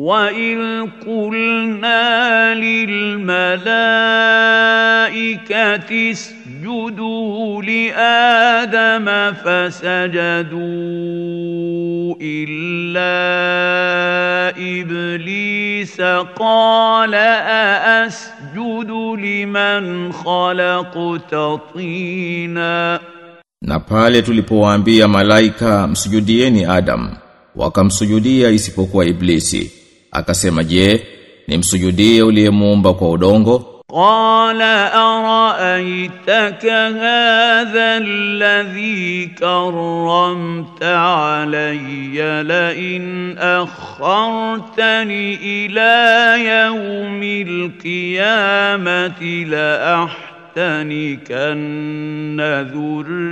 وإذ قلنا للملائكة اسجدوا لآدم فسجدوا إلا إبليس قال أأسجد لمن خلقت طينا نبالي لبوان بيا ملائكة مسجدين آدم وكم سجدية إسفق إبليسي Akasema je, nimsujudie uliyemuumba kwa udongo? قال أرأيتك هذا الذي كرمت علي لئن أخرتني إلى يوم القيامة لأحتنكن ذريته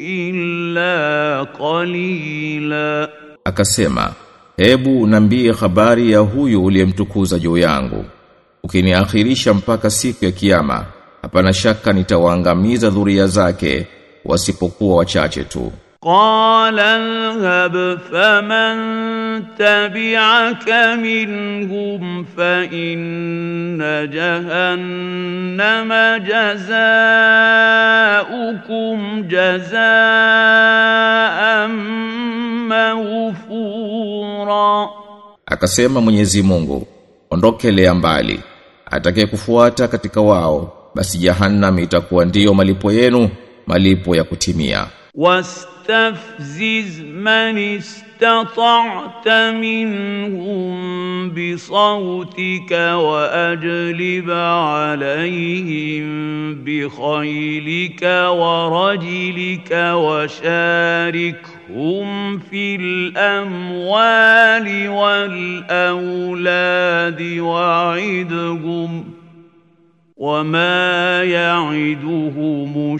إلا قليلاً Akasema, hebu nambie habari ya huyu uliyemtukuza juu yangu. Ukiniakhirisha mpaka siku ya kiyama, hapana shaka nitawaangamiza dhuria zake wasipokuwa wachache tu. قال اذهب فمن تبعك منهم فإن جهنم جزاؤكم جزاء Akasema Mwenyezi Mungu, ondokelea mbali. Atakaye kufuata katika wao, basi jahannam itakuwa ndiyo malipo yenu, malipo ya kutimia. واستفزز من استطعت منهم بصوتك واجلب عليهم بخيلك ورجلك وشاركهم في الاموال والاولاد وعدهم وما يعدهم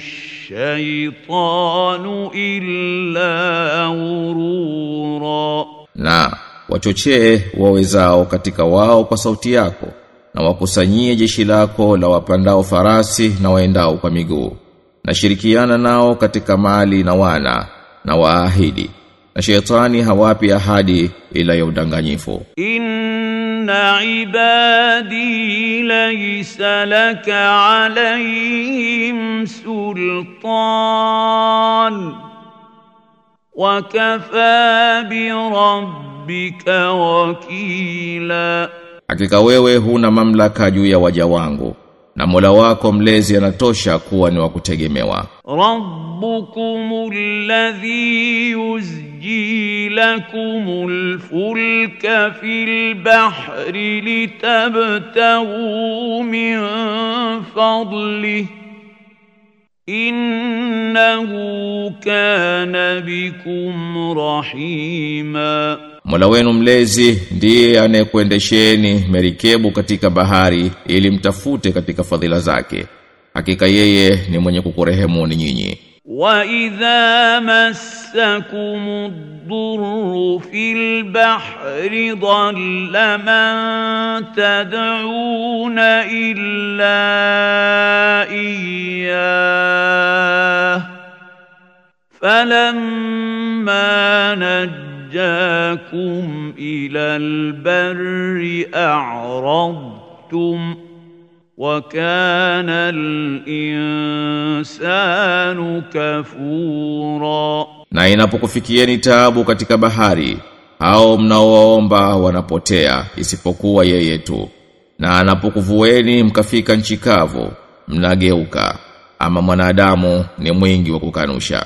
الشيطان إلا غرورا Na wachochee wawezao katika wao kwa sauti yako na wakusanyie jeshi lako la wapandao farasi na waendao kwa miguu na shirikiana nao katika mali na wana na waahidi. Na shetani hawapi ahadi ila ya udanganyifu. Inna ibadi laysa laka alayhim sultan. Wa kafa bi rabbika wakila. Hakika wewe huna mamlaka juu ya waja wangu. na Mola wako mlezi anatosha kuwa ni wa kutegemewa ربكم الذي يزجي لكم الفلك في البحر لتبتغوا من فضله إنه كان بكم رحيما Mola wenu mlezi ndiye anayekuendesheni merikebu katika bahari ili mtafute katika fadhila zake. Hakika yeye ni mwenye kukurehemu ni nyinyi. Wa idha massakum ad-durru fil bahri dhalla man tad'una illa iyya falamma najjakum نجاكم إلى البر أعرضتم وكان الإنسان كفورا Na inapokufikieni taabu katika bahari, hao mnaowaomba wanapotea isipokuwa yeye tu. Na anapokuvueni mkafika nchi kavu, mnageuka. Ama mwanadamu ni mwingi wa kukanusha.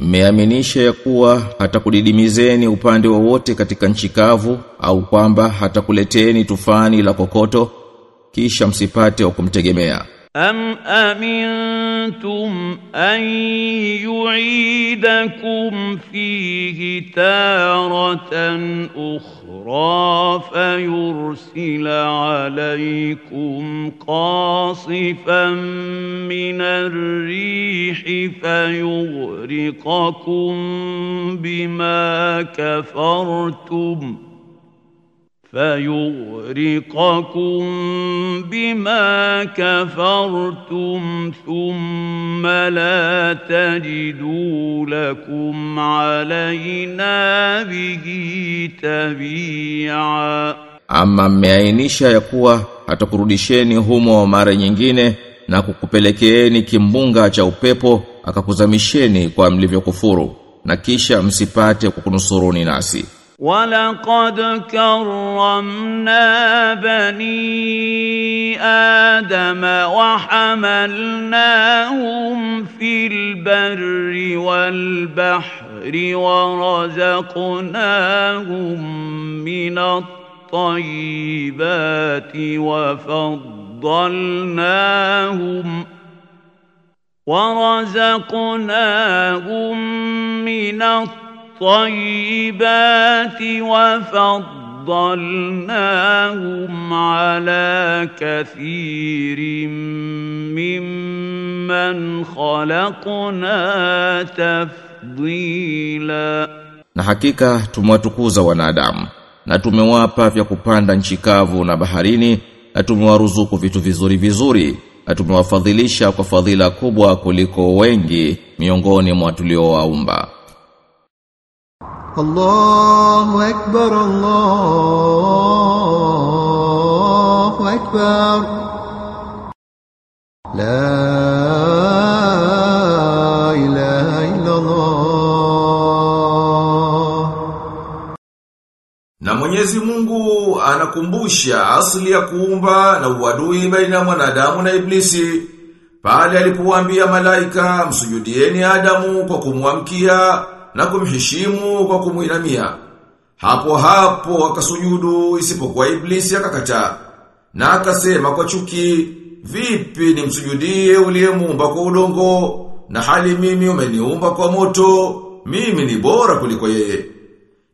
mmeaminisha ya kuwa hatakudidimizeni upande wowote katika nchi kavu au kwamba hatakuleteni tufani la kokoto kisha msipate wa kumtegemea. أم أمنتم أن يعيدكم فيه تارة أخرى فيرسل عليكم قاصفا من الريح فيغرقكم بما كفرتم ۖ فيغرقكم بما كفرتم ثم لا تجدوا لكم علينا به تبيعا Ama mmeainisha ya kuwa atakurudisheni humo mara nyingine na kukupelekeeni kimbunga cha upepo akakuzamisheni kwa mlivyokufuru na kisha msipate kukunusuruni nasi. ولقد كرمنا بني آدم وحملناهم في البر والبحر ورزقناهم من الطيبات وفضلناهم ورزقناهم من الطيبات وفضلناهم على كثير ممن خلقنا تفضيلا Na hakika tumewatukuza wanadamu na tumewapa vya kupanda nchi kavu na baharini na tumewaruzuku vitu vizuri vizuri na tumewafadhilisha kwa fadhila kubwa kuliko wengi miongoni mwa tuliowaumba. الله أكبر الله أكبر لا إله إلا الله Na Mwenyezi Mungu anakumbusha asili ya kuumba na uadui baina ya mwanadamu na iblisi. Pale alipowaambia malaika msujudieni Adamu kwa kumwamkia na kumheshimu kwa kumuinamia. Hapo hapo wakasujudu isipokuwa iblisi akakataa. Na akasema kwa chuki, vipi nimsujudie uliyemuumba kwa udongo na hali mimi umeniumba kwa moto, mimi ni bora kuliko yeye.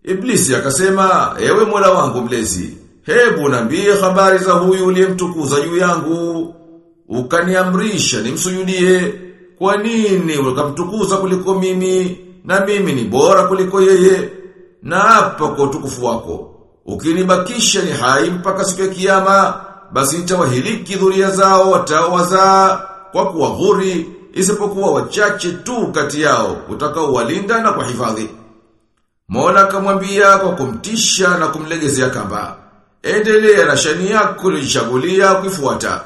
Iblisi akasema, ewe mola wangu mlezi, hebu nambie habari za huyu uliyemtukuza juu yangu, ukaniamrisha nimsujudie, kwa nini ukamtukuza kuliko mimi, na mimi ni bora kuliko yeye, na hapa kwa utukufu wako. Ukinibakisha ni hai mpaka siku ya kiyama, basi nitawahiliki dhuria zao watawazaa kwa kuwa ghuri isipokuwa wachache tu kati yao, utakaowalinda na kuhifadhi. Mola akamwambia kwa kumtisha na kumlegezea kamba. Endelea na shani yako ulichagulia kuifuata.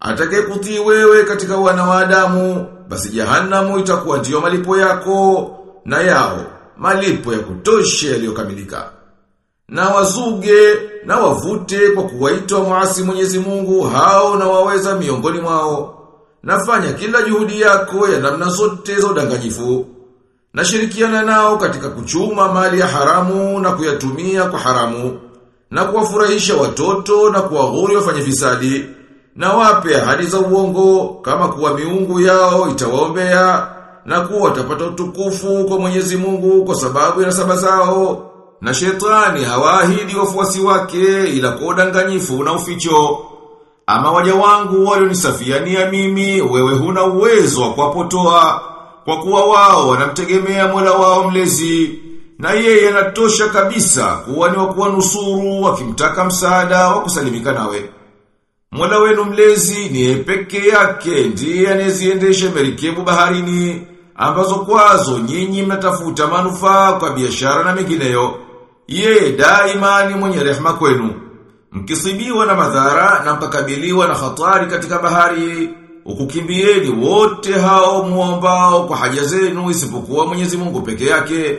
Atakaye kutii wewe katika wana wa Adamu, basi jahanamu itakuwa ndiyo malipo yako na yao, malipo ya kutosha yaliyokamilika. Na wazuge na wavute kwa kuwaita muasi Mwenyezi Mungu hao na waweza miongoni mwao. Nafanya kila juhudi yako ya namna zote za udanganyifu. Nashirikiana nao katika kuchuma mali ya haramu na kuyatumia kwa haramu na kuwafurahisha watoto na kuwaghuri wafanye fisadi na wape ahadi za uongo kama kuwa miungu yao itawaombea na kuwa watapata utukufu kwa Mwenyezi Mungu kwa sababu ya nasaba zao. Na shetani hawaahidi wafuasi wake ila kwa udanganyifu na uficho. Ama waja wangu walionisafiania mimi wewe huna uwezo wa kuwapotoa kwa kuwa wao wanamtegemea Mola wao mlezi. Na yeye anatosha kabisa kuwa ni wakuwa nusuru wakimtaka msaada wa kusalimika nawe. Mola wenu mlezi ni peke yake ndiye anayeziendesha merikebu baharini ambazo kwazo nyinyi mnatafuta manufaa kwa biashara na mengineyo. Yeye daima ni mwenye rehema kwenu. Mkisibiwa na madhara na mkakabiliwa na hatari katika bahari, ukukimbieni wote hao muombao kwa haja zenu isipokuwa Mwenyezi Mungu peke yake.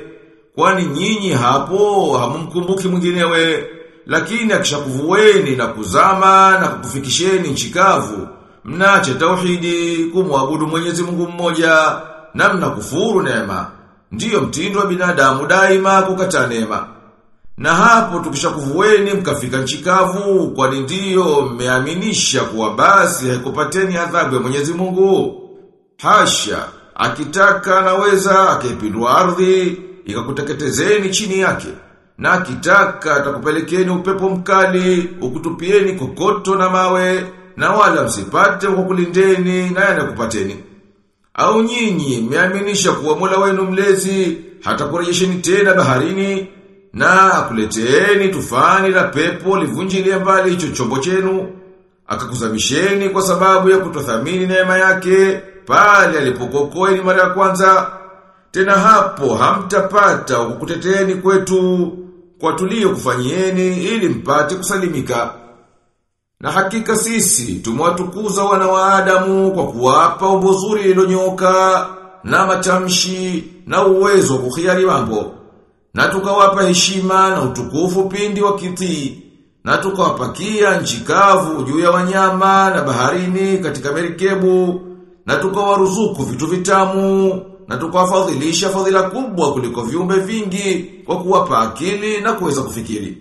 Kwani nyinyi hapo hamumkumbuki mwinginewe, lakini akishakuvueni na kuzama na kukufikisheni nchikavu, mnache tauhidi kumwabudu Mwenyezi Mungu mmoja na mnakufuru neema. Ndiyo mtindo wa binadamu daima kukataa neema. Na hapo tukishakuvueni mkafika nchikavu kwa kwani ndiyo mmeaminisha kuwa basi haikupateni adhabu ya Mwenyezi Mungu. Hasha, akitaka anaweza akaipindua ardhi ikakuteketezeni chini yake. Na akitaka atakupelekeni upepo mkali, ukutupieni kokoto na mawe, na wala msipate kwa kulindeni na. Au nyinyi mmeaminisha kuwa Mola wenu mlezi hata kurejesheni tena baharini? Na akuleteeni tufani la pepo livunjilie mbali hicho chombo chenu akakuzamisheni kwa sababu ya kutothamini neema yake pale alipokokoeni mara ya kwanza. Tena hapo hamtapata kukuteteeni kwetu kwa tulio kufanyieni ili mpate kusalimika na hakika sisi tumewatukuza wana wa Adamu kwa kuwapa umbo zuri lililonyoka na matamshi na uwezo kuhiari mambo. Na tukawapa heshima na utukufu pindi wa kiti Na tukawapakia nchi kavu juu ya wanyama na baharini katika merikebu. Na tukawaruzuku vitu vitamu. Na tukawafadhilisha fadhila kubwa kuliko viumbe vingi kwa kuwapa akili na kuweza kufikiri.